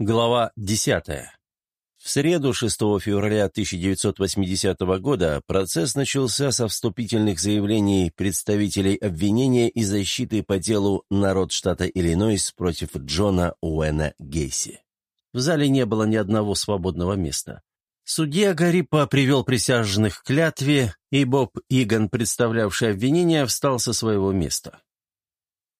Глава 10. В среду 6 февраля 1980 года процесс начался со вступительных заявлений представителей обвинения и защиты по делу «Народ штата Иллинойс против Джона Уэна Гейси». В зале не было ни одного свободного места. Судья Гарипа привел присяжных к клятве, и Боб Иган, представлявший обвинение, встал со своего места.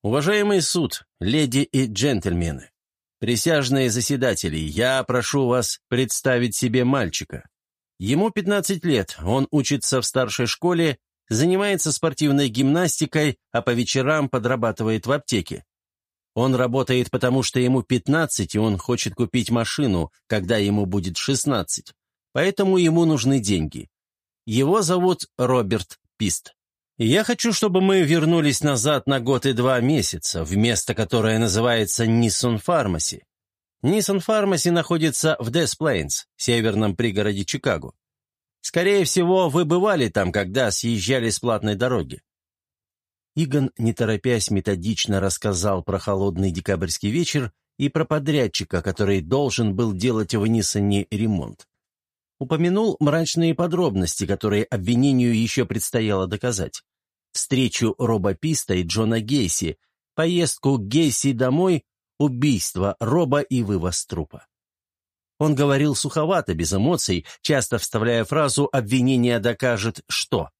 «Уважаемый суд, леди и джентльмены, присяжные заседатели, я прошу вас представить себе мальчика. Ему 15 лет, он учится в старшей школе, занимается спортивной гимнастикой, а по вечерам подрабатывает в аптеке. Он работает потому, что ему 15, и он хочет купить машину, когда ему будет 16 поэтому ему нужны деньги. Его зовут Роберт Пист. Я хочу, чтобы мы вернулись назад на год и два месяца, в место, которое называется Ниссон Фармаси. Ниссон Фармаси находится в Дес Плейнс, северном пригороде Чикаго. Скорее всего, вы бывали там, когда съезжали с платной дороги. Игон, не торопясь, методично рассказал про холодный декабрьский вечер и про подрядчика, который должен был делать в Ниссоне ремонт упомянул мрачные подробности, которые обвинению еще предстояло доказать. Встречу Роба Писта и Джона Гейси, поездку Гейси домой, убийство Роба и вывоз трупа. Он говорил суховато, без эмоций, часто вставляя фразу «обвинение докажет что».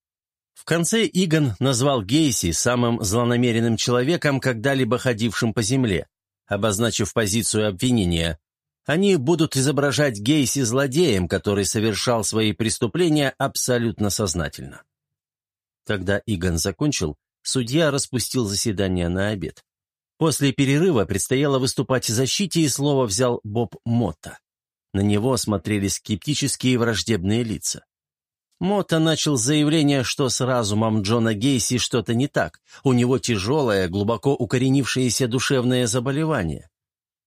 В конце Игон назвал Гейси самым злонамеренным человеком, когда-либо ходившим по земле, обозначив позицию обвинения. Они будут изображать Гейси злодеем, который совершал свои преступления абсолютно сознательно. Когда Иган закончил, судья распустил заседание на обед. После перерыва предстояло выступать в защите, и слово взял Боб Мотта. На него смотрели скептические враждебные лица. Мотта начал заявление, что с разумом Джона Гейси что-то не так. У него тяжелое, глубоко укоренившееся душевное заболевание.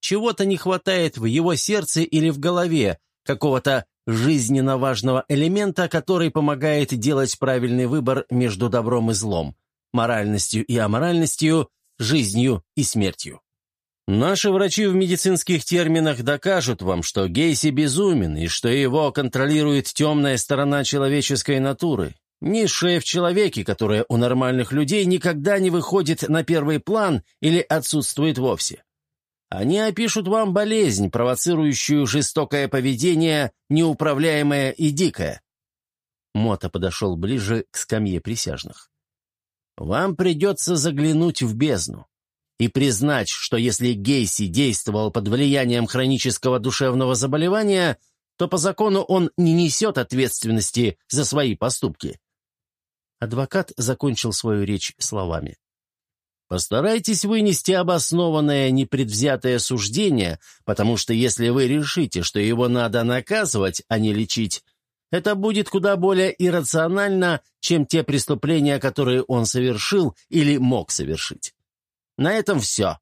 Чего-то не хватает в его сердце или в голове, какого-то жизненно важного элемента, который помогает делать правильный выбор между добром и злом, моральностью и аморальностью, жизнью и смертью. Наши врачи в медицинских терминах докажут вам, что Гейси безумен и что его контролирует темная сторона человеческой натуры, низшая в человеке, которая у нормальных людей никогда не выходит на первый план или отсутствует вовсе. Они опишут вам болезнь, провоцирующую жестокое поведение, неуправляемое и дикое». Мота подошел ближе к скамье присяжных. «Вам придется заглянуть в бездну и признать, что если Гейси действовал под влиянием хронического душевного заболевания, то по закону он не несет ответственности за свои поступки». Адвокат закончил свою речь словами. Постарайтесь вынести обоснованное непредвзятое суждение, потому что если вы решите, что его надо наказывать, а не лечить, это будет куда более иррационально, чем те преступления, которые он совершил или мог совершить. На этом все.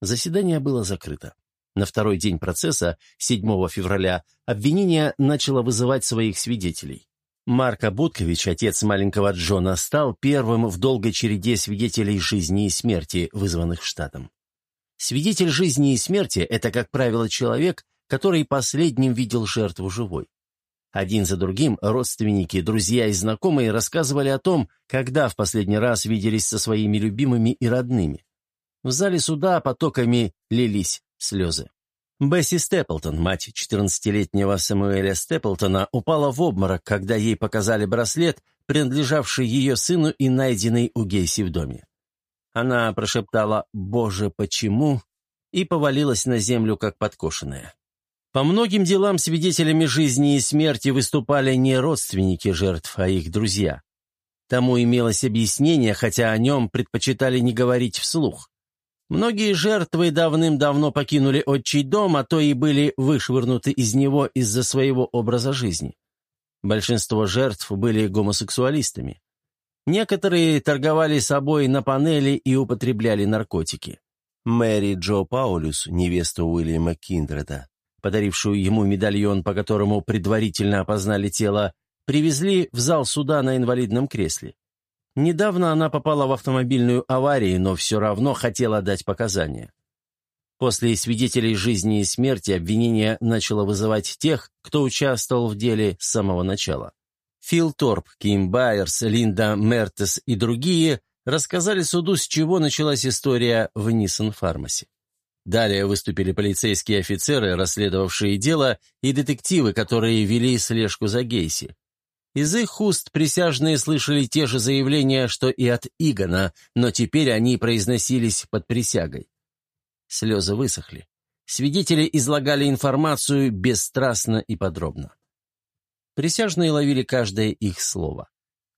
Заседание было закрыто. На второй день процесса, 7 февраля, обвинение начало вызывать своих свидетелей. Марко Будкович, отец маленького Джона, стал первым в долгой череде свидетелей жизни и смерти, вызванных штатом. Свидетель жизни и смерти – это, как правило, человек, который последним видел жертву живой. Один за другим родственники, друзья и знакомые рассказывали о том, когда в последний раз виделись со своими любимыми и родными. В зале суда потоками лились слезы. Бесси Степлтон, мать 14-летнего Самуэля Степлтона, упала в обморок, когда ей показали браслет, принадлежавший ее сыну и найденный у Гейси в доме. Она прошептала «Боже, почему?» и повалилась на землю, как подкошенная. По многим делам свидетелями жизни и смерти выступали не родственники жертв, а их друзья. Тому имелось объяснение, хотя о нем предпочитали не говорить вслух. Многие жертвы давным-давно покинули отчий дом, а то и были вышвырнуты из него из-за своего образа жизни. Большинство жертв были гомосексуалистами. Некоторые торговали собой на панели и употребляли наркотики. Мэри Джо Паулюс, невеста Уильяма Киндреда, подарившую ему медальон, по которому предварительно опознали тело, привезли в зал суда на инвалидном кресле. Недавно она попала в автомобильную аварию, но все равно хотела дать показания. После свидетелей жизни и смерти обвинение начало вызывать тех, кто участвовал в деле с самого начала. Фил Торп, Ким Байерс, Линда Мертес и другие рассказали суду, с чего началась история в Нисон Фармасе. Далее выступили полицейские офицеры, расследовавшие дело, и детективы, которые вели слежку за Гейси. Из их уст присяжные слышали те же заявления, что и от Игона, но теперь они произносились под присягой. Слезы высохли. Свидетели излагали информацию бесстрастно и подробно. Присяжные ловили каждое их слово.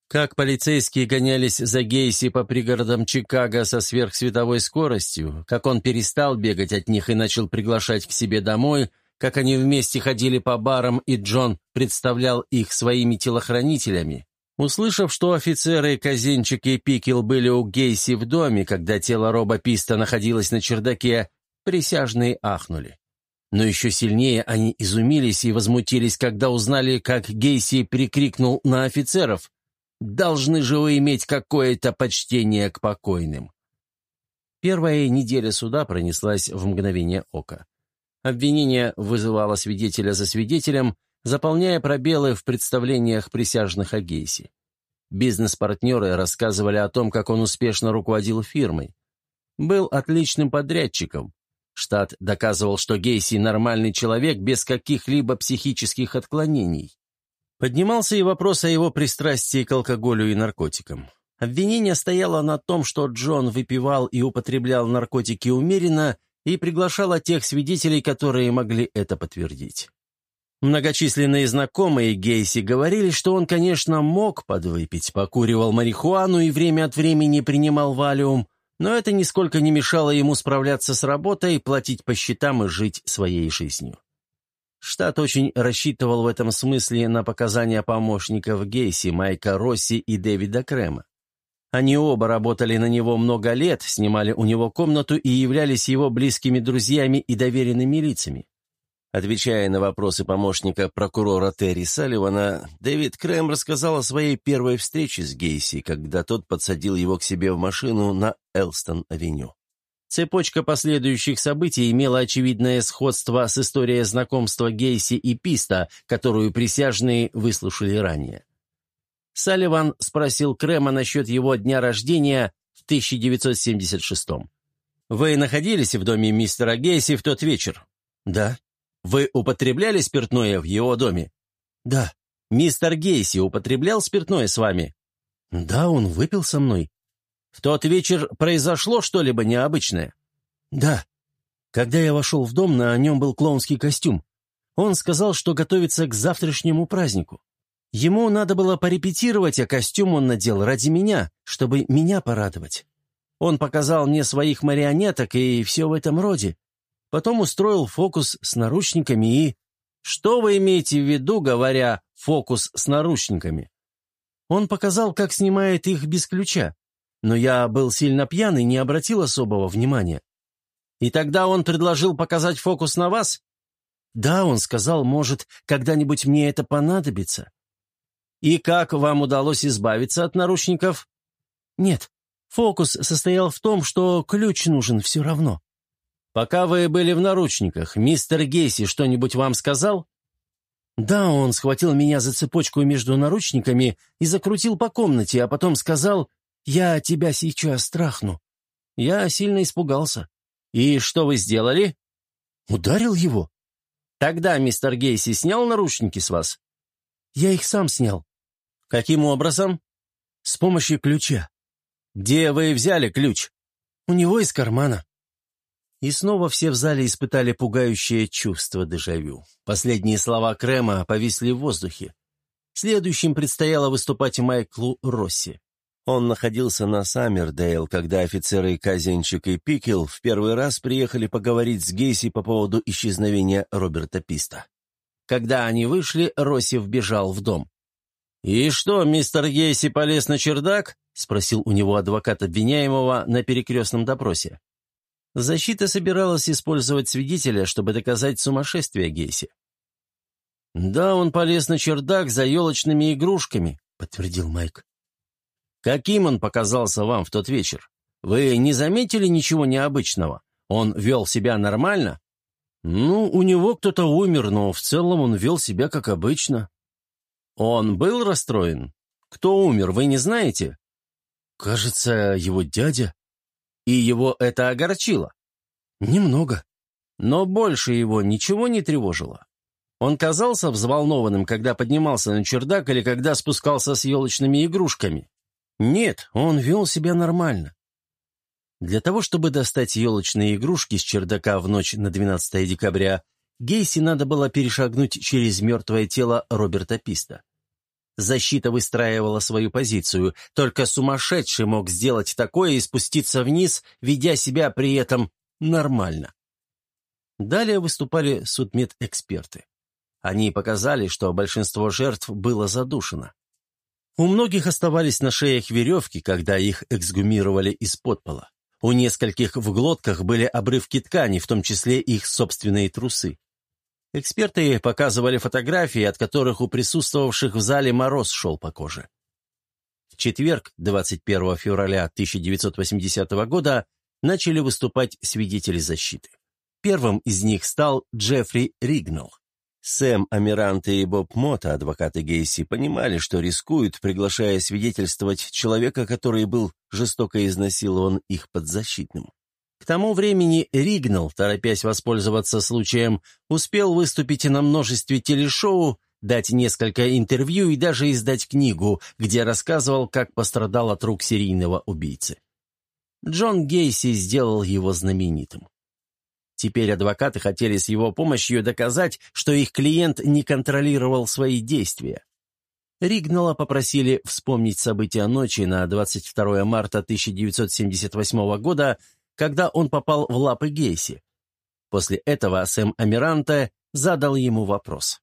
Как полицейские гонялись за Гейси по пригородам Чикаго со сверхсветовой скоростью, как он перестал бегать от них и начал приглашать к себе домой, как они вместе ходили по барам, и Джон представлял их своими телохранителями. Услышав, что офицеры Казинчик и Пикел были у Гейси в доме, когда тело Роба Писта находилось на чердаке, присяжные ахнули. Но еще сильнее они изумились и возмутились, когда узнали, как Гейси прикрикнул на офицеров. «Должны же вы иметь какое-то почтение к покойным!» Первая неделя суда пронеслась в мгновение ока. Обвинение вызывало свидетеля за свидетелем, заполняя пробелы в представлениях присяжных о Гейси. Бизнес-партнеры рассказывали о том, как он успешно руководил фирмой. Был отличным подрядчиком, Штат доказывал, что Гейси – нормальный человек без каких-либо психических отклонений. Поднимался и вопрос о его пристрастии к алкоголю и наркотикам. Обвинение стояло на том, что Джон выпивал и употреблял наркотики умеренно и приглашал тех свидетелей, которые могли это подтвердить. Многочисленные знакомые Гейси говорили, что он, конечно, мог подвыпить, покуривал марихуану и время от времени принимал валиум, но это нисколько не мешало ему справляться с работой, платить по счетам и жить своей жизнью. Штат очень рассчитывал в этом смысле на показания помощников Гейси, Майка Росси и Дэвида Крема. Они оба работали на него много лет, снимали у него комнату и являлись его близкими друзьями и доверенными лицами. Отвечая на вопросы помощника прокурора Терри Салливана, Дэвид Крэм рассказал о своей первой встрече с Гейси, когда тот подсадил его к себе в машину на Элстон-авеню. Цепочка последующих событий имела очевидное сходство с историей знакомства Гейси и Писта, которую присяжные выслушали ранее. Салливан спросил Крэма насчет его дня рождения в 1976 -м. «Вы находились в доме мистера Гейси в тот вечер?» «Да». Вы употребляли спиртное в его доме? Да. Мистер Гейси употреблял спиртное с вами? Да, он выпил со мной. В тот вечер произошло что-либо необычное? Да. Когда я вошел в дом, на нем был клоунский костюм. Он сказал, что готовится к завтрашнему празднику. Ему надо было порепетировать, а костюм он надел ради меня, чтобы меня порадовать. Он показал мне своих марионеток и все в этом роде. Потом устроил фокус с наручниками и... Что вы имеете в виду, говоря «фокус с наручниками»? Он показал, как снимает их без ключа. Но я был сильно пьян и не обратил особого внимания. И тогда он предложил показать фокус на вас? Да, он сказал, может, когда-нибудь мне это понадобится. И как вам удалось избавиться от наручников? Нет, фокус состоял в том, что ключ нужен все равно. Пока вы были в наручниках, мистер Гейси что-нибудь вам сказал?» «Да, он схватил меня за цепочку между наручниками и закрутил по комнате, а потом сказал, «Я тебя сейчас страхну». Я сильно испугался. «И что вы сделали?» «Ударил его». «Тогда мистер Гейси снял наручники с вас?» «Я их сам снял». «Каким образом?» «С помощью ключа». «Где вы взяли ключ?» «У него из кармана». И снова все в зале испытали пугающее чувство дежавю. Последние слова Крема повисли в воздухе. Следующим предстояло выступать Майклу Росси. Он находился на Саммердейл, когда офицеры Казенчик и Пикел в первый раз приехали поговорить с Гейси по поводу исчезновения Роберта Писта. Когда они вышли, Росси вбежал в дом. «И что, мистер Гейси полез на чердак?» — спросил у него адвокат обвиняемого на перекрестном допросе. Защита собиралась использовать свидетеля, чтобы доказать сумасшествие Гейси. «Да, он полез на чердак за елочными игрушками», — подтвердил Майк. «Каким он показался вам в тот вечер? Вы не заметили ничего необычного? Он вел себя нормально? Ну, у него кто-то умер, но в целом он вел себя как обычно. Он был расстроен? Кто умер, вы не знаете? Кажется, его дядя. И его это огорчило? Немного. Но больше его ничего не тревожило. Он казался взволнованным, когда поднимался на чердак или когда спускался с елочными игрушками. Нет, он вел себя нормально. Для того, чтобы достать елочные игрушки с чердака в ночь на 12 декабря, Гейси надо было перешагнуть через мертвое тело Роберта Писта. Защита выстраивала свою позицию, только сумасшедший мог сделать такое и спуститься вниз, ведя себя при этом нормально. Далее выступали судмедэксперты. Они показали, что большинство жертв было задушено. У многих оставались на шеях веревки, когда их эксгумировали из-под пола. У нескольких в глотках были обрывки ткани, в том числе их собственные трусы. Эксперты показывали фотографии, от которых у присутствовавших в зале мороз шел по коже. В четверг, 21 февраля 1980 года, начали выступать свидетели защиты. Первым из них стал Джеффри Ригнелл. Сэм Амиранте и Боб Мота, адвокаты Гейси, понимали, что рискуют, приглашая свидетельствовать человека, который был жестоко изнасилован их подзащитным. К тому времени Ригнал, торопясь воспользоваться случаем, успел выступить на множестве телешоу, дать несколько интервью и даже издать книгу, где рассказывал, как пострадал от рук серийного убийцы. Джон Гейси сделал его знаменитым. Теперь адвокаты хотели с его помощью доказать, что их клиент не контролировал свои действия. Ригнала попросили вспомнить события ночи на 22 марта 1978 года, когда он попал в лапы Гейси. После этого Сэм Амиранте задал ему вопрос.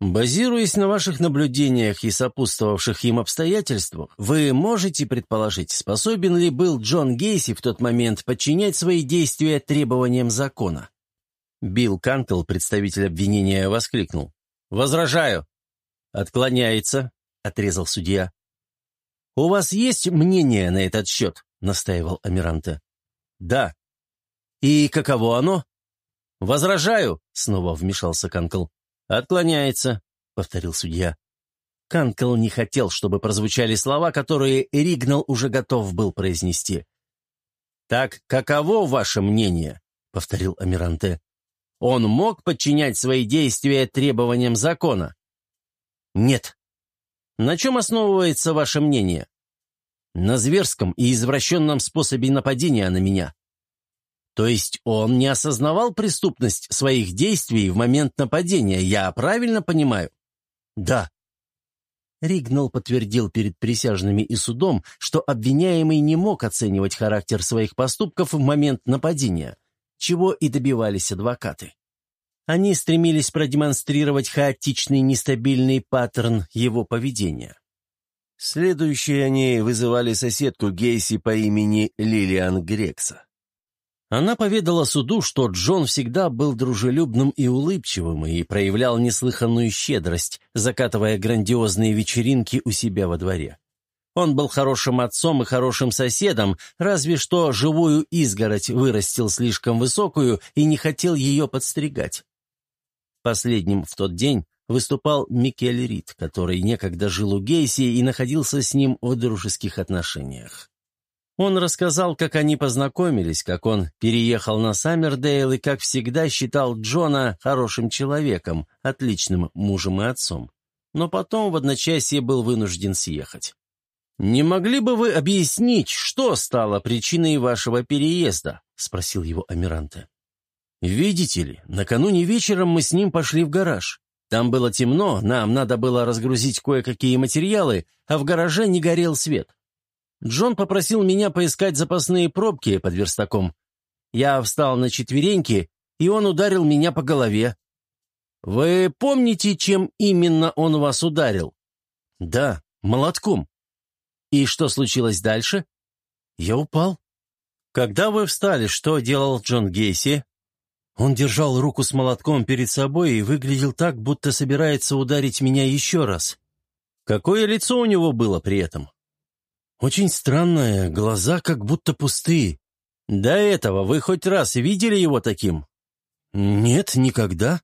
Базируясь на ваших наблюдениях и сопутствовавших им обстоятельствах, вы можете предположить, способен ли был Джон Гейси в тот момент подчинять свои действия требованиям закона? Билл Кантл, представитель обвинения, воскликнул. «Возражаю!» «Отклоняется», — отрезал судья. «У вас есть мнение на этот счет?» — настаивал Амиранте. «Да». «И каково оно?» «Возражаю», — снова вмешался Канкл. «Отклоняется», — повторил судья. Канкл не хотел, чтобы прозвучали слова, которые Ригнал уже готов был произнести. «Так каково ваше мнение?» — повторил Амиранте. «Он мог подчинять свои действия требованиям закона?» «Нет». «На чем основывается ваше мнение?» «На зверском и извращенном способе нападения на меня. То есть он не осознавал преступность своих действий в момент нападения, я правильно понимаю? Да. Ригнал подтвердил перед присяжными и судом, что обвиняемый не мог оценивать характер своих поступков в момент нападения, чего и добивались адвокаты. Они стремились продемонстрировать хаотичный нестабильный паттерн его поведения. Следующие они вызывали соседку Гейси по имени Лилиан Грекса. Она поведала суду, что Джон всегда был дружелюбным и улыбчивым и проявлял неслыханную щедрость, закатывая грандиозные вечеринки у себя во дворе. Он был хорошим отцом и хорошим соседом, разве что живую изгородь вырастил слишком высокую и не хотел ее подстригать. Последним в тот день выступал Микель Рид, который некогда жил у Гейси и находился с ним в дружеских отношениях. Он рассказал, как они познакомились, как он переехал на Саммердейл и, как всегда, считал Джона хорошим человеком, отличным мужем и отцом. Но потом в одночасье был вынужден съехать. «Не могли бы вы объяснить, что стало причиной вашего переезда?» — спросил его Амиранте. «Видите ли, накануне вечером мы с ним пошли в гараж. Там было темно, нам надо было разгрузить кое-какие материалы, а в гараже не горел свет. Джон попросил меня поискать запасные пробки под верстаком. Я встал на четвереньки, и он ударил меня по голове. «Вы помните, чем именно он вас ударил?» «Да, молотком». «И что случилось дальше?» «Я упал». «Когда вы встали, что делал Джон Гейси?» Он держал руку с молотком перед собой и выглядел так, будто собирается ударить меня еще раз. Какое лицо у него было при этом? Очень странное, глаза как будто пустые. «До этого вы хоть раз видели его таким?» «Нет, никогда».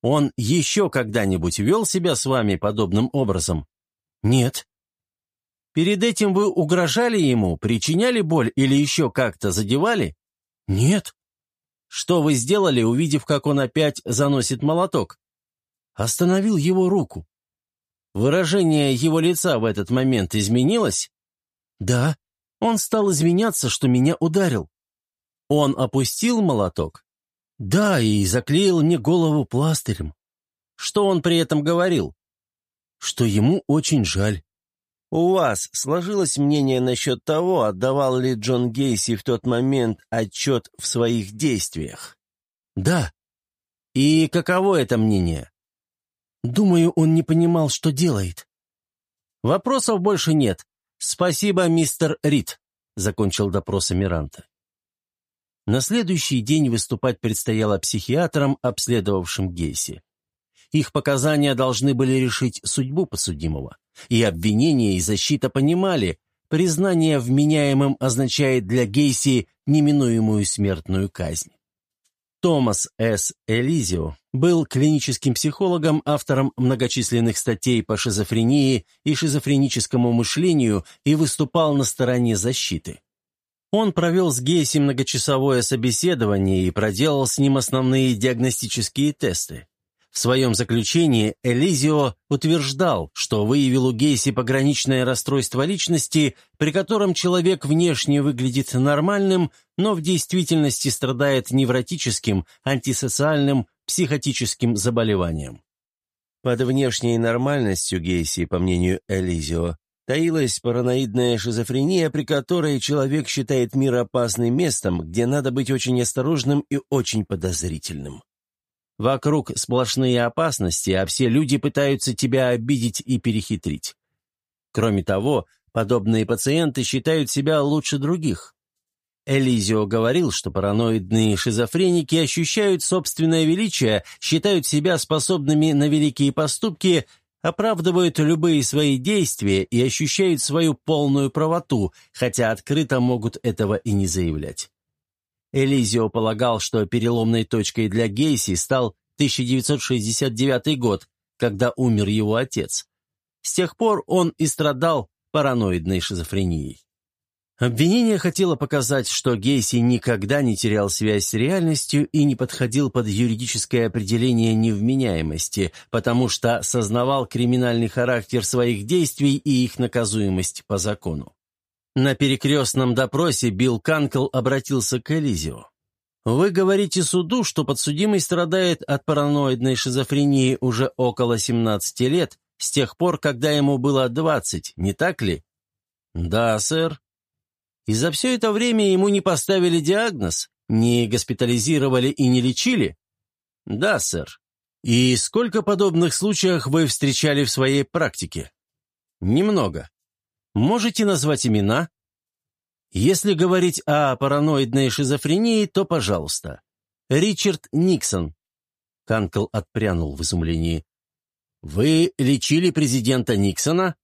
«Он еще когда-нибудь вел себя с вами подобным образом?» «Нет». «Перед этим вы угрожали ему, причиняли боль или еще как-то задевали?» «Нет». «Что вы сделали, увидев, как он опять заносит молоток?» «Остановил его руку». «Выражение его лица в этот момент изменилось?» «Да». Он стал извиняться, что меня ударил. Он опустил молоток? Да, и заклеил мне голову пластырем. Что он при этом говорил? Что ему очень жаль. У вас сложилось мнение насчет того, отдавал ли Джон Гейси в тот момент отчет в своих действиях? Да. И каково это мнение? Думаю, он не понимал, что делает. Вопросов больше нет. «Спасибо, мистер Рид», — закончил допрос Эмиранта. На следующий день выступать предстояло психиатрам, обследовавшим Гейси. Их показания должны были решить судьбу подсудимого. И обвинение, и защита понимали, признание вменяемым означает для Гейси неминуемую смертную казнь. Томас С. Элизио был клиническим психологом, автором многочисленных статей по шизофрении и шизофреническому мышлению и выступал на стороне защиты. Он провел с Гейси многочасовое собеседование и проделал с ним основные диагностические тесты. В своем заключении Элизио утверждал, что выявил у Гейси пограничное расстройство личности, при котором человек внешне выглядит нормальным, но в действительности страдает невротическим, антисоциальным, психотическим заболеванием. Под внешней нормальностью Гейси, по мнению Элизио, таилась параноидная шизофрения, при которой человек считает мир опасным местом, где надо быть очень осторожным и очень подозрительным. Вокруг сплошные опасности, а все люди пытаются тебя обидеть и перехитрить. Кроме того, подобные пациенты считают себя лучше других. Элизио говорил, что параноидные шизофреники ощущают собственное величие, считают себя способными на великие поступки, оправдывают любые свои действия и ощущают свою полную правоту, хотя открыто могут этого и не заявлять. Элизио полагал, что переломной точкой для Гейси стал 1969 год, когда умер его отец. С тех пор он и страдал параноидной шизофренией. Обвинение хотело показать, что Гейси никогда не терял связь с реальностью и не подходил под юридическое определение невменяемости, потому что сознавал криминальный характер своих действий и их наказуемость по закону. На перекрестном допросе Билл Канкл обратился к Элизио. «Вы говорите суду, что подсудимый страдает от параноидной шизофрении уже около 17 лет, с тех пор, когда ему было 20, не так ли?» «Да, сэр». «И за все это время ему не поставили диагноз, не госпитализировали и не лечили?» «Да, сэр». «И сколько подобных случаев вы встречали в своей практике?» «Немного». Можете назвать имена? Если говорить о параноидной шизофрении, то пожалуйста. Ричард Никсон. Канкл отпрянул в изумлении. Вы лечили президента Никсона?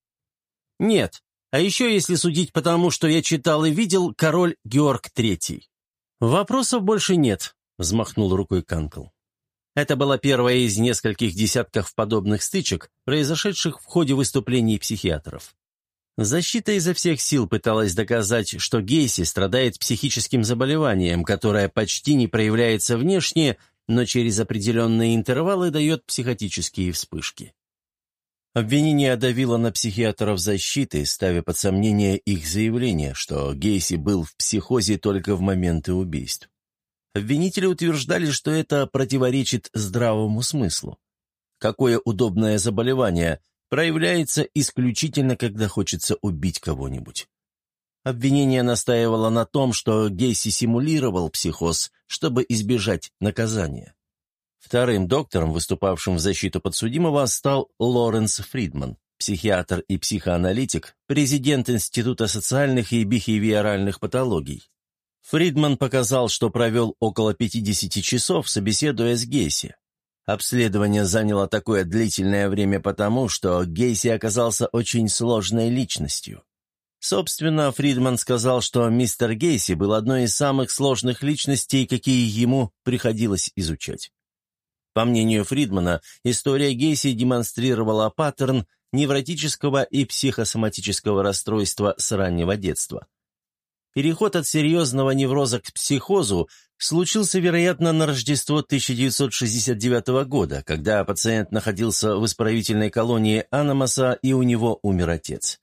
Нет. А еще, если судить по тому, что я читал и видел, король Георг Третий. Вопросов больше нет, взмахнул рукой Канкл. Это была первая из нескольких десятков подобных стычек, произошедших в ходе выступлений психиатров. Защита изо всех сил пыталась доказать, что Гейси страдает психическим заболеванием, которое почти не проявляется внешне, но через определенные интервалы дает психотические вспышки. Обвинение давило на психиатров защиты, ставя под сомнение их заявление, что Гейси был в психозе только в моменты убийств. Обвинители утверждали, что это противоречит здравому смыслу. Какое удобное заболевание – проявляется исключительно, когда хочется убить кого-нибудь. Обвинение настаивало на том, что Гейси симулировал психоз, чтобы избежать наказания. Вторым доктором, выступавшим в защиту подсудимого, стал Лоренс Фридман, психиатр и психоаналитик, президент Института социальных и бихевиоральных патологий. Фридман показал, что провел около 50 часов, собеседуя с Гейси. Обследование заняло такое длительное время потому, что Гейси оказался очень сложной личностью. Собственно, Фридман сказал, что мистер Гейси был одной из самых сложных личностей, какие ему приходилось изучать. По мнению Фридмана, история Гейси демонстрировала паттерн невротического и психосоматического расстройства с раннего детства. Переход от серьезного невроза к психозу случился, вероятно, на Рождество 1969 года, когда пациент находился в исправительной колонии Аномаса и у него умер отец.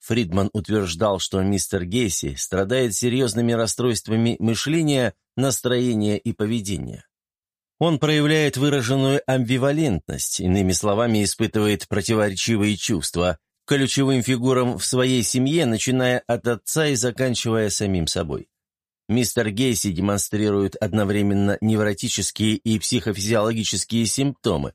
Фридман утверждал, что мистер Гейси страдает серьезными расстройствами мышления, настроения и поведения. Он проявляет выраженную амбивалентность, иными словами, испытывает противоречивые чувства, ключевым фигурам в своей семье, начиная от отца и заканчивая самим собой. Мистер Гейси демонстрирует одновременно невротические и психофизиологические симптомы.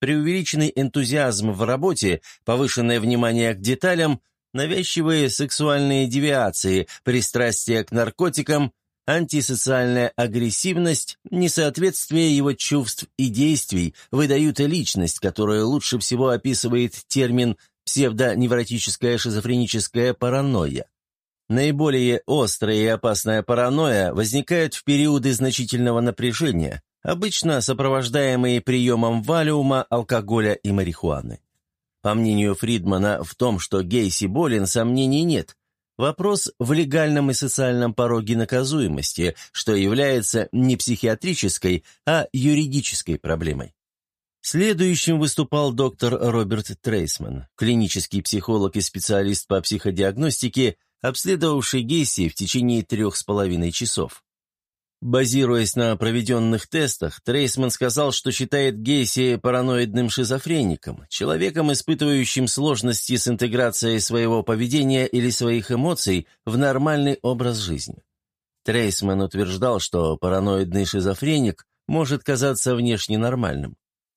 Преувеличенный энтузиазм в работе, повышенное внимание к деталям, навязчивые сексуальные девиации, пристрастие к наркотикам, антисоциальная агрессивность, несоответствие его чувств и действий выдают личность, которую лучше всего описывает термин «псевдоневротическая шизофреническая паранойя». Наиболее острая и опасная паранойя возникает в периоды значительного напряжения, обычно сопровождаемые приемом валиума, алкоголя и марихуаны. По мнению Фридмана, в том, что Гейси болен, сомнений нет. Вопрос в легальном и социальном пороге наказуемости, что является не психиатрической, а юридической проблемой. Следующим выступал доктор Роберт Трейсман, клинический психолог и специалист по психодиагностике, обследовавший Гейси в течение трех с половиной часов. Базируясь на проведенных тестах, Трейсман сказал, что считает Гейси параноидным шизофреником, человеком, испытывающим сложности с интеграцией своего поведения или своих эмоций в нормальный образ жизни. Трейсман утверждал, что параноидный шизофреник может казаться внешне нормальным.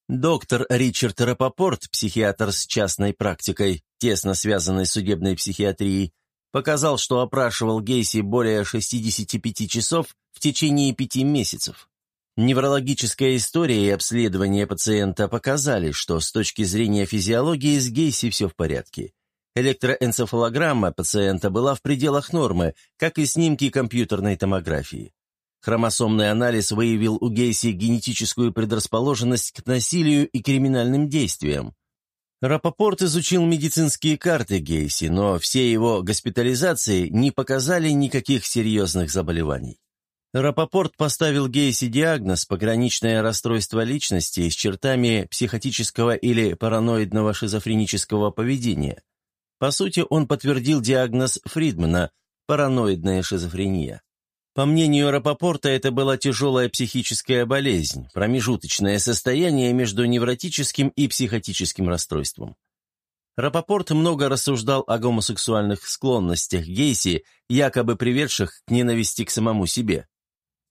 Доктор Ричард Рапопорт, психиатр с частной практикой, тесно связанной с судебной психиатрией, показал, что опрашивал Гейси более 65 часов в течение пяти месяцев. Неврологическая история и обследование пациента показали, что с точки зрения физиологии с Гейси все в порядке. Электроэнцефалограмма пациента была в пределах нормы, как и снимки компьютерной томографии. Хромосомный анализ выявил у Гейси генетическую предрасположенность к насилию и криминальным действиям. Рапопорт изучил медицинские карты Гейси, но все его госпитализации не показали никаких серьезных заболеваний. Рапопорт поставил Гейси диагноз «пограничное расстройство личности с чертами психотического или параноидного шизофренического поведения». По сути, он подтвердил диагноз Фридмана «параноидная шизофрения». По мнению Рапопорта, это была тяжелая психическая болезнь, промежуточное состояние между невротическим и психотическим расстройством. Рапопорт много рассуждал о гомосексуальных склонностях Гейси, якобы приведших к ненависти к самому себе.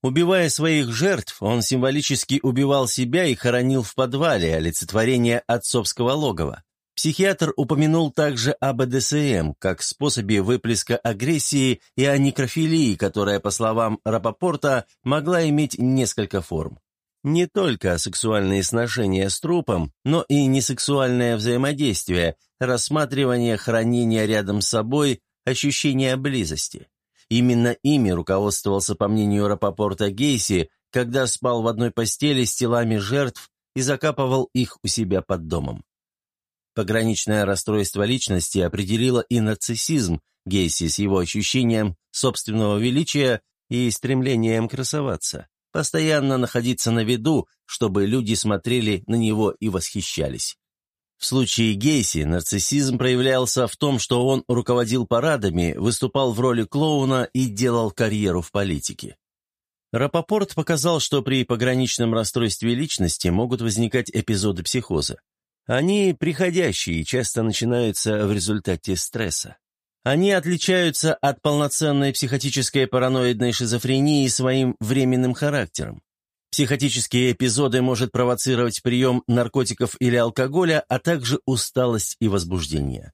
Убивая своих жертв, он символически убивал себя и хоронил в подвале олицетворение отцовского логова. Психиатр упомянул также о БДСМ как способе выплеска агрессии и о некрофилии, которая, по словам Рапопорта, могла иметь несколько форм. Не только сексуальные сношения с трупом, но и несексуальное взаимодействие, рассматривание хранения рядом с собой, ощущение близости. Именно ими руководствовался, по мнению Рапопорта, Гейси, когда спал в одной постели с телами жертв и закапывал их у себя под домом. Пограничное расстройство личности определило и нарциссизм Гейси с его ощущением собственного величия и стремлением красоваться, постоянно находиться на виду, чтобы люди смотрели на него и восхищались. В случае Гейси нарциссизм проявлялся в том, что он руководил парадами, выступал в роли клоуна и делал карьеру в политике. Рапопорт показал, что при пограничном расстройстве личности могут возникать эпизоды психоза. Они приходящие часто начинаются в результате стресса. Они отличаются от полноценной психотической параноидной шизофрении своим временным характером. Психотические эпизоды может провоцировать прием наркотиков или алкоголя, а также усталость и возбуждение.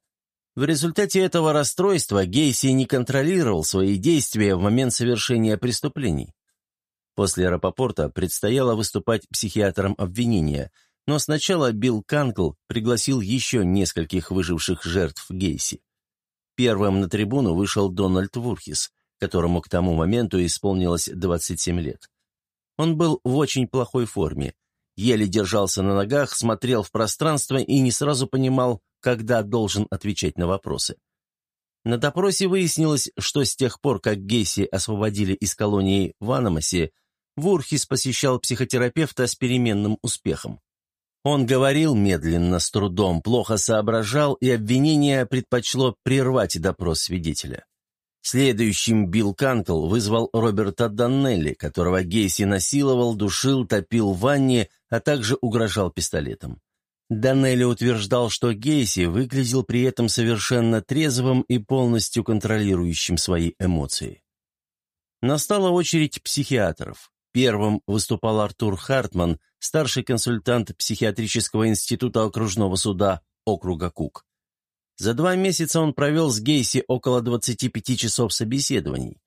В результате этого расстройства Гейси не контролировал свои действия в момент совершения преступлений. После Рапопорта предстояло выступать психиатром обвинения – но сначала Билл Канкл пригласил еще нескольких выживших жертв Гейси. Первым на трибуну вышел Дональд Вурхис, которому к тому моменту исполнилось 27 лет. Он был в очень плохой форме, еле держался на ногах, смотрел в пространство и не сразу понимал, когда должен отвечать на вопросы. На допросе выяснилось, что с тех пор, как Гейси освободили из колонии в Аномасе, Вурхис посещал психотерапевта с переменным успехом. Он говорил медленно, с трудом, плохо соображал, и обвинение предпочло прервать допрос свидетеля. Следующим Билл Канкл вызвал Роберта Даннелли, которого Гейси насиловал, душил, топил в ванне, а также угрожал пистолетом. Данелли утверждал, что Гейси выглядел при этом совершенно трезвым и полностью контролирующим свои эмоции. Настала очередь психиатров. Первым выступал Артур Хартман, старший консультант психиатрического института окружного суда округа Кук. За два месяца он провел с Гейси около 25 часов собеседований.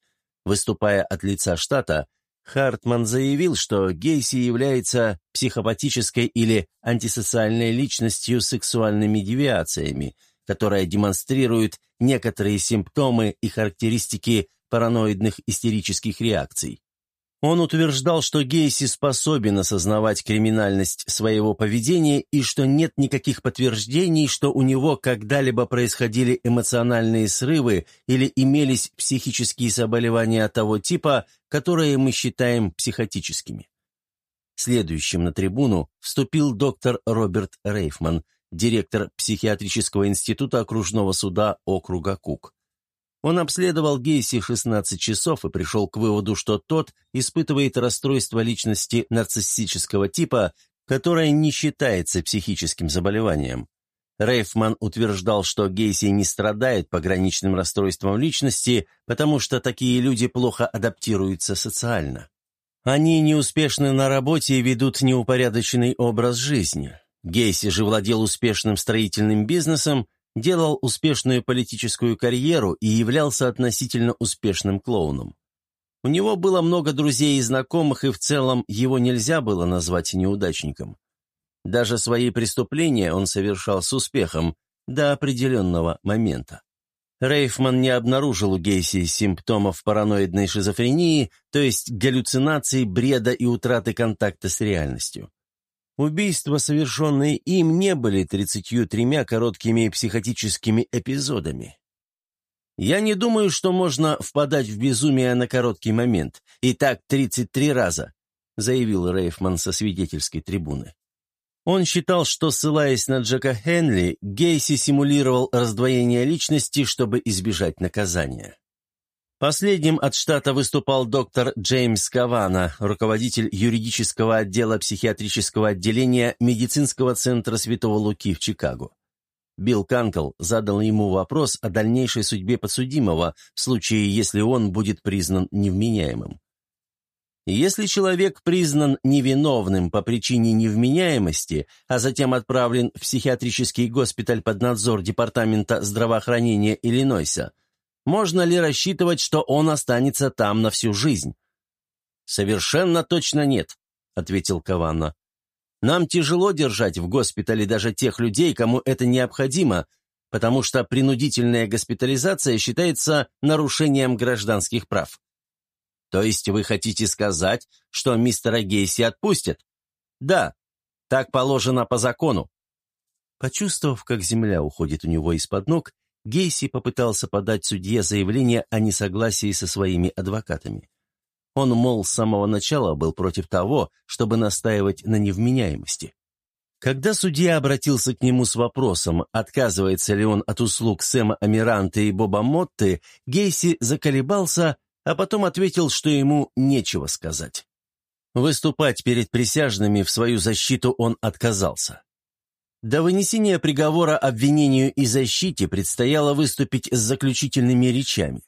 Выступая от лица штата, Хартман заявил, что Гейси является психопатической или антисоциальной личностью с сексуальными девиациями, которая демонстрирует некоторые симптомы и характеристики параноидных истерических реакций. Он утверждал, что Гейси способен осознавать криминальность своего поведения и что нет никаких подтверждений, что у него когда-либо происходили эмоциональные срывы или имелись психические заболевания того типа, которые мы считаем психотическими. Следующим на трибуну вступил доктор Роберт Рейфман, директор психиатрического института окружного суда округа Кук. Он обследовал Гейси 16 часов и пришел к выводу, что тот испытывает расстройство личности нарциссического типа, которое не считается психическим заболеванием. Рейфман утверждал, что Гейси не страдает пограничным расстройством личности, потому что такие люди плохо адаптируются социально. Они неуспешны на работе и ведут неупорядоченный образ жизни. Гейси же владел успешным строительным бизнесом, делал успешную политическую карьеру и являлся относительно успешным клоуном. У него было много друзей и знакомых, и в целом его нельзя было назвать неудачником. Даже свои преступления он совершал с успехом до определенного момента. Рейфман не обнаружил у Гейси симптомов параноидной шизофрении, то есть галлюцинаций, бреда и утраты контакта с реальностью. Убийства, совершенные им, не были 33 короткими психотическими эпизодами. Я не думаю, что можно впадать в безумие на короткий момент. И так 33 раза, заявил Рейфман со свидетельской трибуны. Он считал, что, ссылаясь на Джека Хенли, Гейси симулировал раздвоение личности, чтобы избежать наказания. Последним от штата выступал доктор Джеймс Кавана, руководитель юридического отдела психиатрического отделения медицинского центра Святого Луки в Чикаго. Билл Канкл задал ему вопрос о дальнейшей судьбе подсудимого в случае, если он будет признан невменяемым. Если человек признан невиновным по причине невменяемости, а затем отправлен в психиатрический госпиталь под надзор Департамента здравоохранения Иллинойса – можно ли рассчитывать, что он останется там на всю жизнь? «Совершенно точно нет», — ответил Каванна. «Нам тяжело держать в госпитале даже тех людей, кому это необходимо, потому что принудительная госпитализация считается нарушением гражданских прав». «То есть вы хотите сказать, что мистера Гейси отпустят?» «Да, так положено по закону». Почувствовав, как земля уходит у него из-под ног, Гейси попытался подать судье заявление о несогласии со своими адвокатами. Он, мол, с самого начала был против того, чтобы настаивать на невменяемости. Когда судья обратился к нему с вопросом, отказывается ли он от услуг Сэма Амиранта и Боба Мотты, Гейси заколебался, а потом ответил, что ему нечего сказать. Выступать перед присяжными в свою защиту он отказался. До вынесения приговора обвинению и защите предстояло выступить с заключительными речами.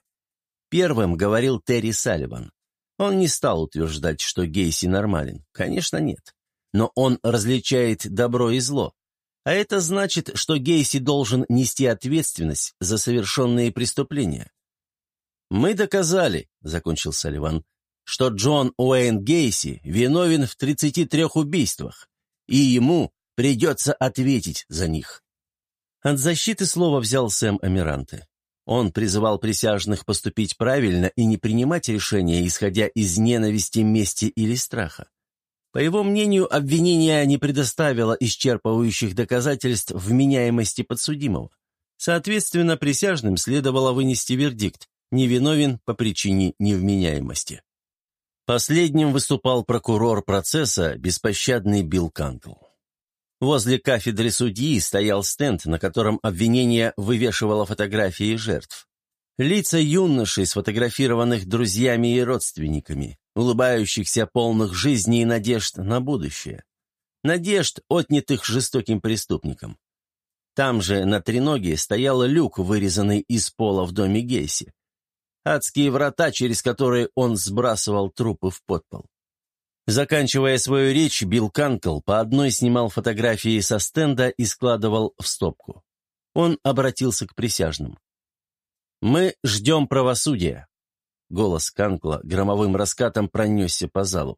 Первым говорил Терри Салливан. Он не стал утверждать, что Гейси нормален. Конечно, нет. Но он различает добро и зло. А это значит, что Гейси должен нести ответственность за совершенные преступления. «Мы доказали», — закончил Салливан, «что Джон Уэйн Гейси виновен в 33 убийствах, и ему Придется ответить за них». От защиты слова взял Сэм Амиранте. Он призывал присяжных поступить правильно и не принимать решения, исходя из ненависти, мести или страха. По его мнению, обвинение не предоставило исчерпывающих доказательств вменяемости подсудимого. Соответственно, присяжным следовало вынести вердикт «невиновен по причине невменяемости». Последним выступал прокурор процесса, беспощадный Билл Кантл. Возле кафедры судьи стоял стенд, на котором обвинение вывешивало фотографии жертв. Лица юношей, сфотографированных друзьями и родственниками, улыбающихся полных жизни и надежд на будущее. Надежд, отнятых жестоким преступником. Там же на треноге стоял люк, вырезанный из пола в доме Гейси. Адские врата, через которые он сбрасывал трупы в подпол. Заканчивая свою речь, Билл Канкл по одной снимал фотографии со стенда и складывал в стопку. Он обратился к присяжным. «Мы ждем правосудия». Голос Канкла громовым раскатом пронесся по залу.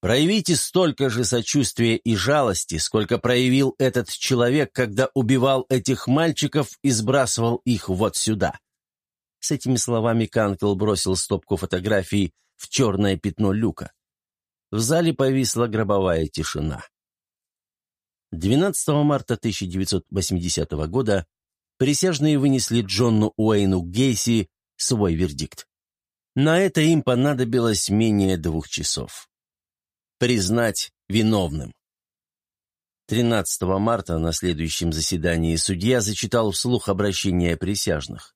«Проявите столько же сочувствия и жалости, сколько проявил этот человек, когда убивал этих мальчиков и сбрасывал их вот сюда». С этими словами Канкл бросил стопку фотографий в черное пятно люка. В зале повисла гробовая тишина. 12 марта 1980 года присяжные вынесли Джону Уэйну Гейси свой вердикт. На это им понадобилось менее двух часов. Признать виновным. 13 марта на следующем заседании судья зачитал вслух обращение присяжных.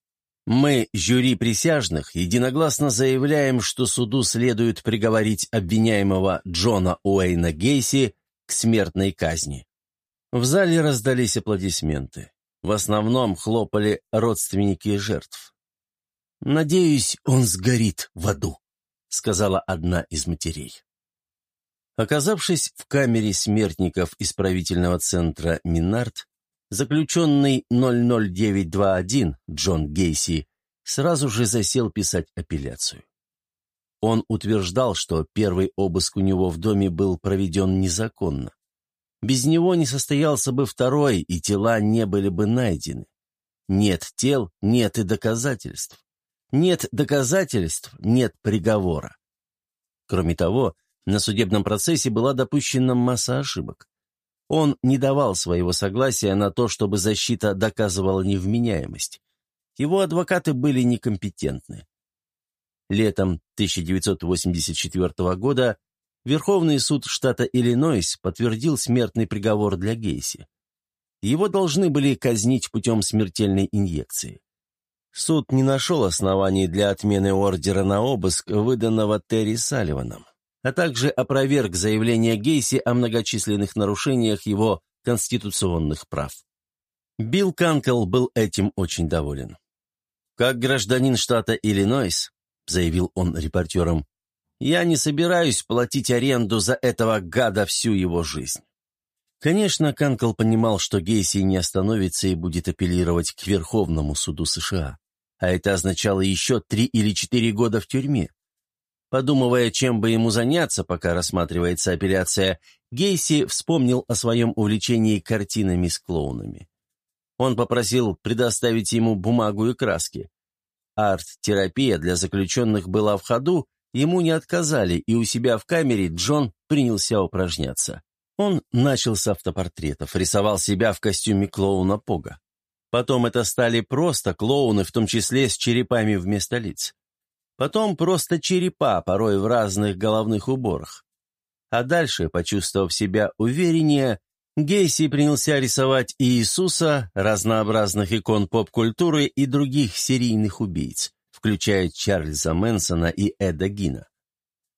Мы, жюри присяжных, единогласно заявляем, что суду следует приговорить обвиняемого Джона Уэйна Гейси к смертной казни. В зале раздались аплодисменты. В основном хлопали родственники жертв. «Надеюсь, он сгорит в аду», — сказала одна из матерей. Оказавшись в камере смертников исправительного центра Минард, Заключенный 00921 Джон Гейси сразу же засел писать апелляцию. Он утверждал, что первый обыск у него в доме был проведен незаконно. Без него не состоялся бы второй, и тела не были бы найдены. Нет тел, нет и доказательств. Нет доказательств, нет приговора. Кроме того, на судебном процессе была допущена масса ошибок. Он не давал своего согласия на то, чтобы защита доказывала невменяемость. Его адвокаты были некомпетентны. Летом 1984 года Верховный суд штата Иллинойс подтвердил смертный приговор для Гейси. Его должны были казнить путем смертельной инъекции. Суд не нашел оснований для отмены ордера на обыск, выданного Терри Салливаном а также опроверг заявление Гейси о многочисленных нарушениях его конституционных прав. Билл Канкл был этим очень доволен. «Как гражданин штата Иллинойс», — заявил он репортерам, «я не собираюсь платить аренду за этого гада всю его жизнь». Конечно, Канкл понимал, что Гейси не остановится и будет апеллировать к Верховному суду США, а это означало еще три или четыре года в тюрьме. Подумывая, чем бы ему заняться, пока рассматривается апелляция, Гейси вспомнил о своем увлечении картинами с клоунами. Он попросил предоставить ему бумагу и краски. Арт-терапия для заключенных была в ходу, ему не отказали, и у себя в камере Джон принялся упражняться. Он начал с автопортретов, рисовал себя в костюме клоуна Пога. Потом это стали просто клоуны, в том числе с черепами вместо лиц. Потом просто черепа, порой в разных головных уборах. А дальше, почувствовав себя увереннее, Гейси принялся рисовать Иисуса, разнообразных икон поп-культуры и других серийных убийц, включая Чарльза Мэнсона и Эда Гина.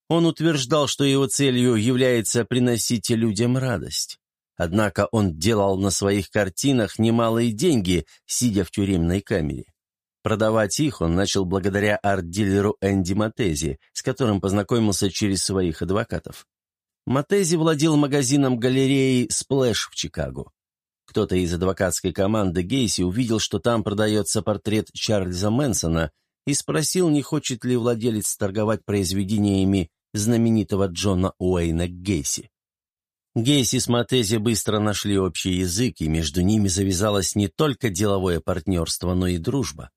Он утверждал, что его целью является приносить людям радость. Однако он делал на своих картинах немалые деньги, сидя в тюремной камере. Продавать их он начал благодаря арт-дилеру Энди Матези, с которым познакомился через своих адвокатов. Матези владел магазином галереи «Сплэш» в Чикаго. Кто-то из адвокатской команды Гейси увидел, что там продается портрет Чарльза Мэнсона и спросил, не хочет ли владелец торговать произведениями знаменитого Джона Уэйна Гейси. Гейси с Матези быстро нашли общий язык, и между ними завязалось не только деловое партнерство, но и дружба.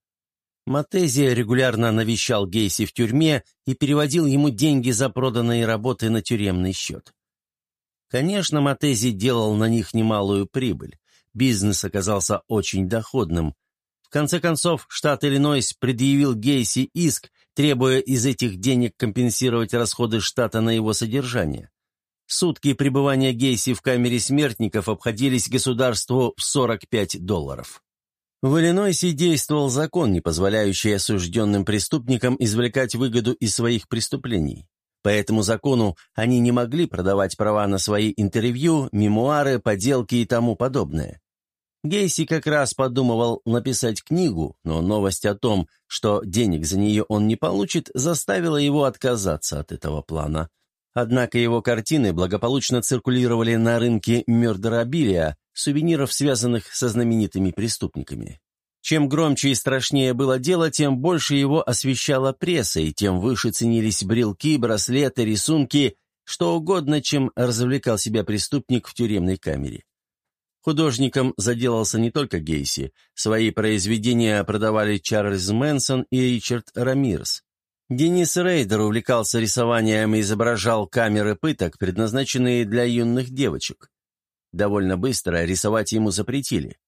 Матези регулярно навещал Гейси в тюрьме и переводил ему деньги за проданные работы на тюремный счет. Конечно, Матези делал на них немалую прибыль. Бизнес оказался очень доходным. В конце концов, штат Иллинойс предъявил Гейси иск, требуя из этих денег компенсировать расходы штата на его содержание. Сутки пребывания Гейси в камере смертников обходились государству в 45 долларов. В Иллинойсе действовал закон, не позволяющий осужденным преступникам извлекать выгоду из своих преступлений. По этому закону они не могли продавать права на свои интервью, мемуары, поделки и тому подобное. Гейси как раз подумывал написать книгу, но новость о том, что денег за нее он не получит, заставила его отказаться от этого плана. Однако его картины благополучно циркулировали на рынке мердорабилия, сувениров, связанных со знаменитыми преступниками. Чем громче и страшнее было дело, тем больше его освещала пресса, и тем выше ценились брелки, браслеты, рисунки, что угодно, чем развлекал себя преступник в тюремной камере. Художником заделался не только Гейси. Свои произведения продавали Чарльз Мэнсон и Ричард Рамирс. Денис Рейдер увлекался рисованием и изображал камеры пыток, предназначенные для юных девочек. Довольно быстро рисовать ему запретили.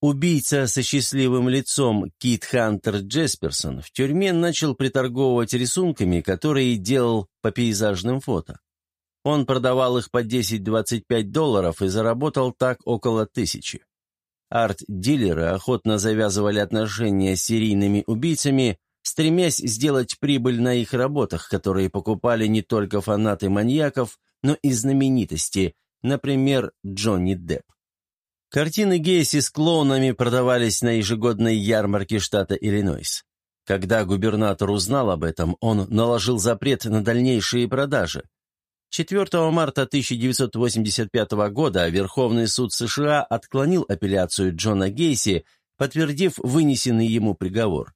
Убийца со счастливым лицом Кит Хантер Джесперсон в тюрьме начал приторговывать рисунками, которые делал по пейзажным фото. Он продавал их по 10-25 долларов и заработал так около тысячи. Арт-дилеры охотно завязывали отношения с серийными убийцами, стремясь сделать прибыль на их работах, которые покупали не только фанаты маньяков, но и знаменитости, например, Джонни Депп. Картины Гейси с клоунами продавались на ежегодной ярмарке штата Иллинойс. Когда губернатор узнал об этом, он наложил запрет на дальнейшие продажи. 4 марта 1985 года Верховный суд США отклонил апелляцию Джона Гейси, подтвердив вынесенный ему приговор.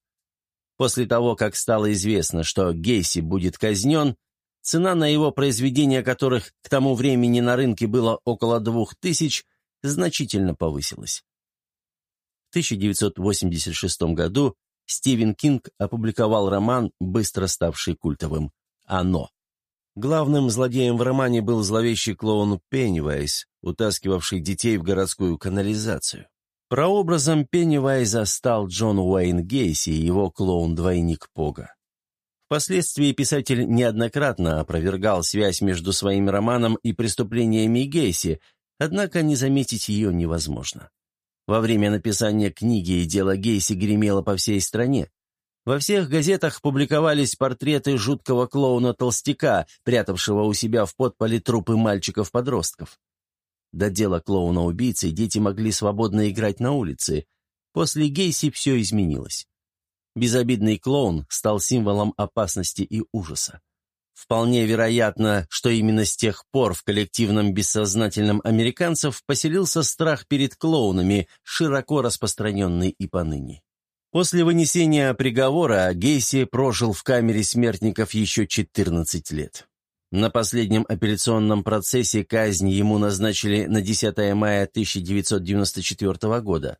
После того, как стало известно, что Гейси будет казнен, цена на его произведения, которых к тому времени на рынке было около двух тысяч, значительно повысилась. В 1986 году Стивен Кинг опубликовал роман, быстро ставший культовым «Оно». Главным злодеем в романе был зловещий клоун Пеннивайз, утаскивавший детей в городскую канализацию. Прообразом Пеннивайза стал Джон Уэйн Гейси и его клоун-двойник Пога. Впоследствии писатель неоднократно опровергал связь между своим романом и преступлениями Гейси, однако не заметить ее невозможно. Во время написания книги дело Гейси гремело по всей стране. Во всех газетах публиковались портреты жуткого клоуна-толстяка, прятавшего у себя в подполе трупы мальчиков-подростков. До дела клоуна-убийцы дети могли свободно играть на улице. После Гейси все изменилось. Безобидный клоун стал символом опасности и ужаса. Вполне вероятно, что именно с тех пор в коллективном бессознательном американцев поселился страх перед клоунами, широко распространенный и поныне. После вынесения приговора Гейси прожил в камере смертников еще 14 лет. На последнем апелляционном процессе казнь ему назначили на 10 мая 1994 года.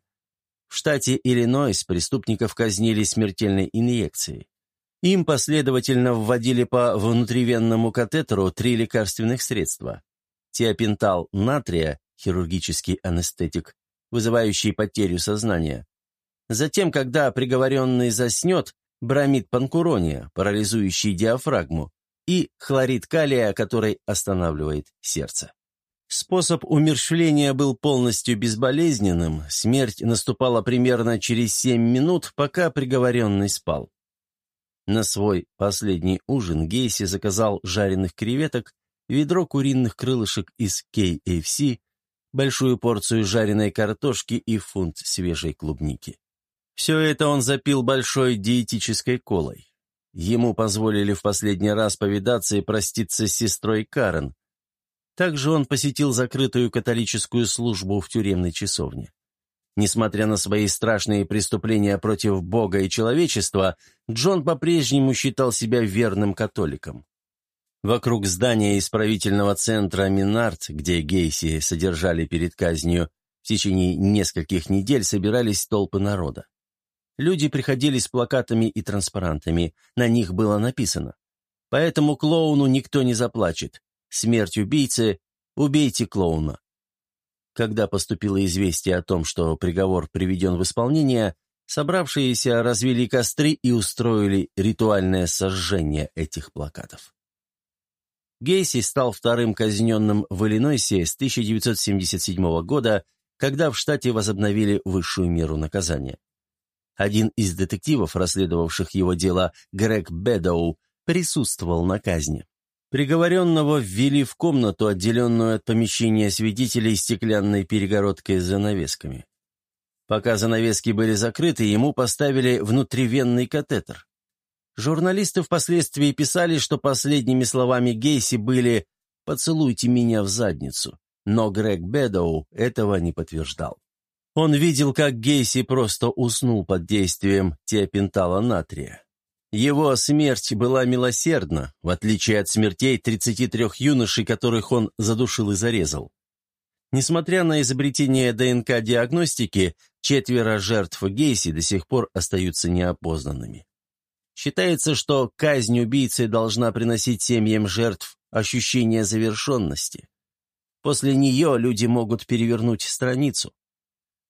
В штате Иллинойс преступников казнили смертельной инъекцией. Им последовательно вводили по внутривенному катетеру три лекарственных средства. Тиопентал натрия, хирургический анестетик, вызывающий потерю сознания. Затем, когда приговоренный заснет, бромид панкурония, парализующий диафрагму, и хлорид калия, который останавливает сердце. Способ умерщвления был полностью безболезненным, смерть наступала примерно через 7 минут, пока приговоренный спал. На свой последний ужин Гейси заказал жареных креветок, ведро куриных крылышек из KFC, большую порцию жареной картошки и фунт свежей клубники. Все это он запил большой диетической колой. Ему позволили в последний раз повидаться и проститься с сестрой Карен. Также он посетил закрытую католическую службу в тюремной часовне. Несмотря на свои страшные преступления против Бога и человечества, Джон по-прежнему считал себя верным католиком. Вокруг здания исправительного центра Минарт, где Гейси содержали перед казнью, в течение нескольких недель собирались толпы народа. Люди приходили с плакатами и транспарантами. На них было написано. Поэтому клоуну никто не заплачет. Смерть убийцы – убейте клоуна. Когда поступило известие о том, что приговор приведен в исполнение, собравшиеся развели костры и устроили ритуальное сожжение этих плакатов. Гейси стал вторым казненным в Иллинойсе с 1977 года, когда в штате возобновили высшую меру наказания. Один из детективов, расследовавших его дело, Грег Бедоу, присутствовал на казни. Приговоренного ввели в комнату, отделенную от помещения свидетелей стеклянной перегородкой с занавесками. Пока занавески были закрыты, ему поставили внутривенный катетер. Журналисты впоследствии писали, что последними словами Гейси были «поцелуйте меня в задницу», но Грег Бедоу этого не подтверждал. Он видел, как Гейси просто уснул под действием тиопентала натрия. Его смерть была милосердна, в отличие от смертей 33 юношей, которых он задушил и зарезал. Несмотря на изобретение ДНК-диагностики, четверо жертв Гейси до сих пор остаются неопознанными. Считается, что казнь убийцы должна приносить семьям жертв ощущение завершенности. После нее люди могут перевернуть страницу.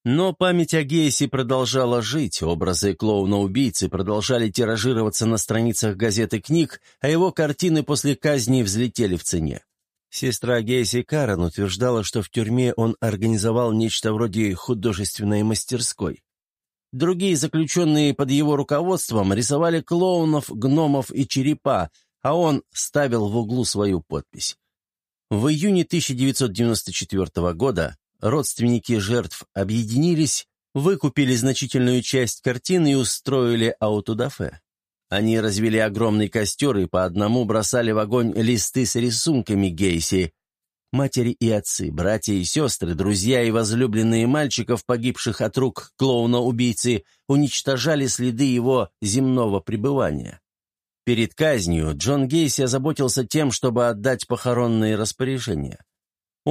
Но память о Гейсе продолжала жить, образы клоуна-убийцы продолжали тиражироваться на страницах газет и книг, а его картины после казни взлетели в цене. Сестра Гейси Карен утверждала, что в тюрьме он организовал нечто вроде художественной мастерской. Другие заключенные под его руководством рисовали клоунов, гномов и черепа, а он ставил в углу свою подпись. В июне 1994 года родственники жертв объединились, выкупили значительную часть картин и устроили аутодафе. Они развели огромный костер и по одному бросали в огонь листы с рисунками Гейси, Матери и отцы, братья и сестры, друзья и возлюбленные мальчиков, погибших от рук клоуна-убийцы, уничтожали следы его земного пребывания. Перед казнью Джон Гейси озаботился тем, чтобы отдать похоронные распоряжения.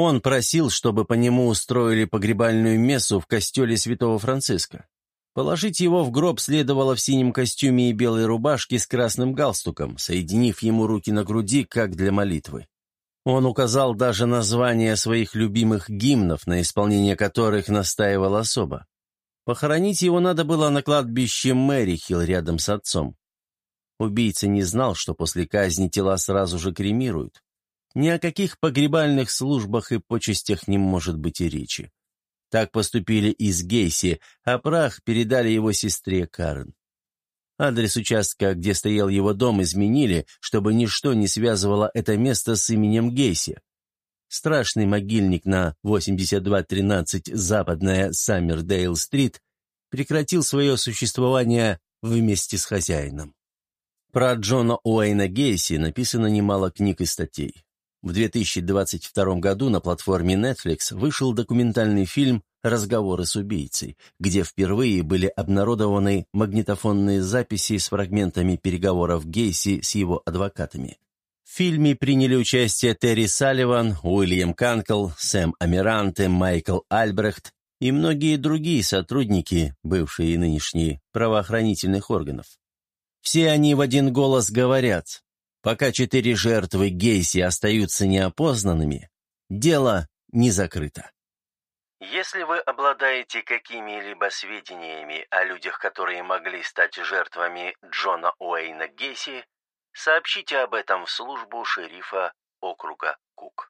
Он просил, чтобы по нему устроили погребальную мессу в костеле святого Франциска. Положить его в гроб следовало в синем костюме и белой рубашке с красным галстуком, соединив ему руки на груди, как для молитвы. Он указал даже названия своих любимых гимнов, на исполнение которых настаивал особо. Похоронить его надо было на кладбище Мэрихилл рядом с отцом. Убийца не знал, что после казни тела сразу же кремируют. Ни о каких погребальных службах и почестях не может быть и речи. Так поступили и с Гейси, а прах передали его сестре Карен. Адрес участка, где стоял его дом, изменили, чтобы ничто не связывало это место с именем Гейси. Страшный могильник на 8213 западная Саммердейл-стрит прекратил свое существование вместе с хозяином. Про Джона Уэйна Гейси написано немало книг и статей. В 2022 году на платформе Netflix вышел документальный фильм «Разговоры с убийцей», где впервые были обнародованы магнитофонные записи с фрагментами переговоров Гейси с его адвокатами. В фильме приняли участие Терри Салливан, Уильям Канкл, Сэм Амиранте, Майкл Альбрехт и многие другие сотрудники, бывшие и нынешние, правоохранительных органов. Все они в один голос говорят, Пока четыре жертвы Гейси остаются неопознанными, дело не закрыто. Если вы обладаете какими-либо сведениями о людях, которые могли стать жертвами Джона Уэйна Гейси, сообщите об этом в службу шерифа округа Кук.